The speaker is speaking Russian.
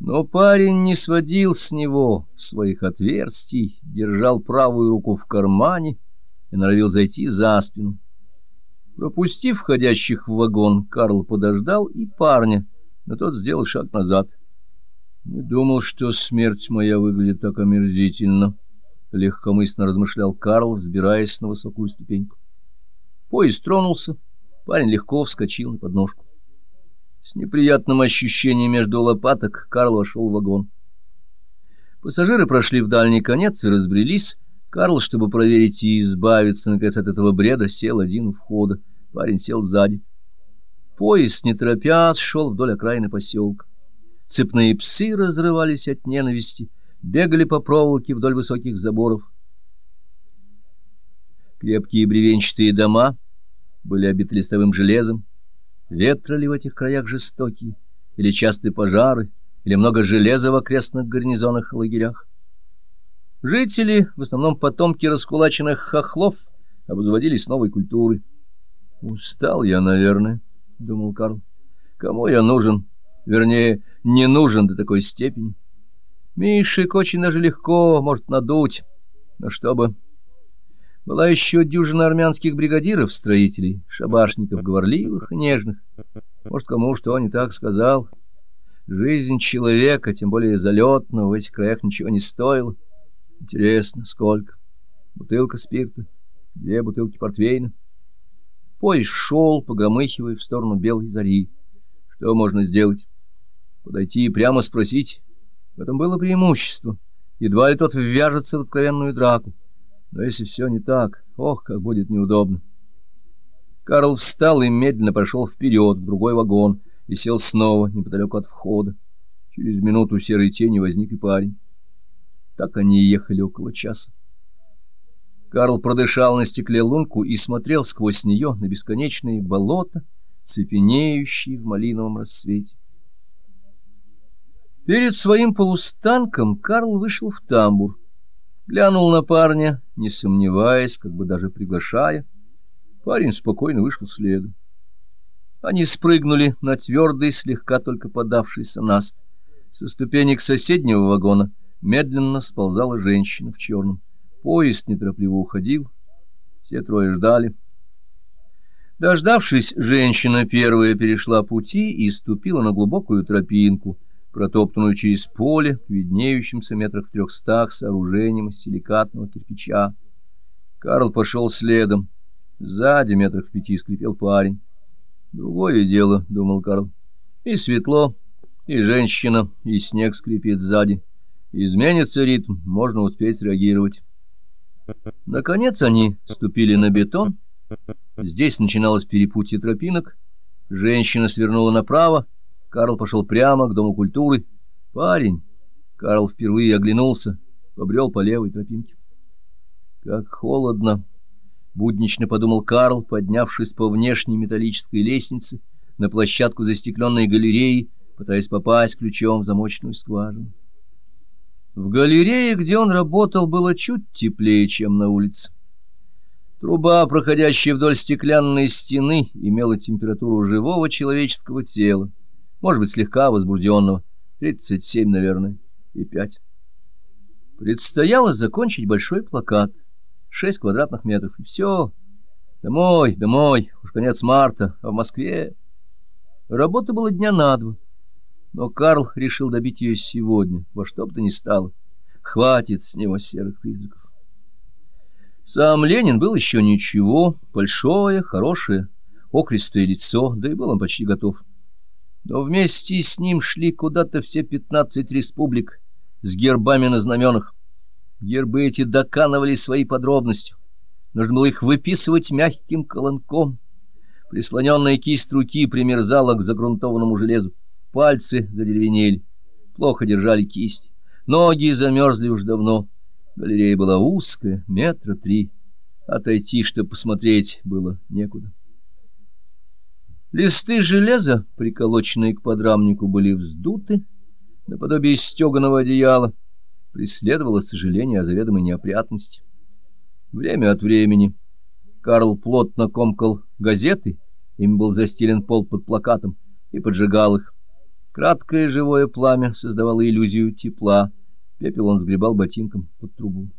Но парень не сводил с него своих отверстий, держал правую руку в кармане и норовил зайти за спину. Пропустив входящих в вагон, Карл подождал и парня, но тот сделал шаг назад. Не думал, что смерть моя выглядит так омерзительно, — легкомысленно размышлял Карл, взбираясь на высокую ступеньку. Поезд тронулся, парень легко вскочил на подножку. С неприятным ощущением между лопаток Карл вошел в вагон. Пассажиры прошли в дальний конец и разбрелись. Карл, чтобы проверить и избавиться, наконец, от этого бреда, сел один у входа. Парень сел сзади. Поезд, не торопясь, шел вдоль окраины поселка. Цепные псы разрывались от ненависти, бегали по проволоке вдоль высоких заборов. Крепкие бревенчатые дома были обиты листовым железом, Ветра ли в этих краях жестокие, или частые пожары, или много железа в окрестных гарнизонах и лагерях? Жители, в основном потомки раскулаченных хохлов, обзаводились новой культурой. «Устал я, наверное», — думал Карл. «Кому я нужен? Вернее, не нужен до такой степени. Мишек очень даже легко может надуть, но чтобы...» Была еще дюжина армянских бригадиров-строителей, шабашников, говорливых нежных. Может, кому что не так сказал. Жизнь человека, тем более залетного, в этих краях ничего не стоила. Интересно, сколько? Бутылка спирта, две бутылки портвейна. Поезд шел, погромыхивая в сторону белой зари. Что можно сделать? Подойти и прямо спросить? В этом было преимущество. Едва ли тот ввяжется в откровенную драку. Но если все не так, ох, как будет неудобно. Карл встал и медленно пошел вперед в другой вагон и сел снова неподалеку от входа. Через минуту серой тени возник и парень. Так они и ехали около часа. Карл продышал на стекле лунку и смотрел сквозь нее на бесконечные болота, цепенеющие в малиновом рассвете. Перед своим полустанком Карл вышел в тамбур глянул на парня, не сомневаясь, как бы даже приглашая. Парень спокойно вышел следом. Они спрыгнули на твердый, слегка только подавшийся наст. Со ступенек соседнего вагона медленно сползала женщина в черном. Поезд неторопливо уходил. Все трое ждали. Дождавшись, женщина первая перешла пути и ступила на глубокую тропинку — протоптанную через поле виднеющимся метрах в трехстах сооружением из силикатного кирпича. Карл пошел следом. Сзади метрах в пяти скрипел парень. Другое дело, — думал Карл. И светло, и женщина, и снег скрипит сзади. Изменится ритм, можно успеть среагировать. Наконец они ступили на бетон. Здесь начиналось перепутье тропинок. Женщина свернула направо, Карл пошел прямо к Дому культуры. Парень, Карл впервые оглянулся, побрел по левой тропинке. Как холодно, буднично подумал Карл, поднявшись по внешней металлической лестнице на площадку застекленной галереи, пытаясь попасть ключом в замочную скважину. В галерее, где он работал, было чуть теплее, чем на улице. Труба, проходящая вдоль стеклянной стены, имела температуру живого человеческого тела может быть, слегка возбужденного, тридцать семь, наверное, и пять. Предстояло закончить большой плакат, шесть квадратных метров, и все. Домой, домой, уж конец марта, а в Москве... Работа была дня на два, но Карл решил добить ее сегодня, во что бы то ни стало. Хватит с него серых призраков. Сам Ленин был еще ничего, большое, хорошее, охристое лицо, да и был он почти готов но вместе с ним шли куда-то все пятнадцать республик с гербами на знаменах. Гербы эти доканывали своей подробностью. Нужно было их выписывать мягким колонком. Прислоненная кисть руки примерзала к загрунтованному железу. Пальцы задеревенели, плохо держали кисть. Ноги замерзли уж давно. Галерея была узкая, метра три. Отойти, чтобы посмотреть, было некуда. Листы железа, приколоченные к подрамнику, были вздуты, наподобие стеганого одеяла. Преследовало сожаление о заведомой неопрятности. Время от времени Карл плотно комкал газеты, им был застелен пол под плакатом, и поджигал их. Краткое живое пламя создавало иллюзию тепла. Пепел он сгребал ботинком под трубу.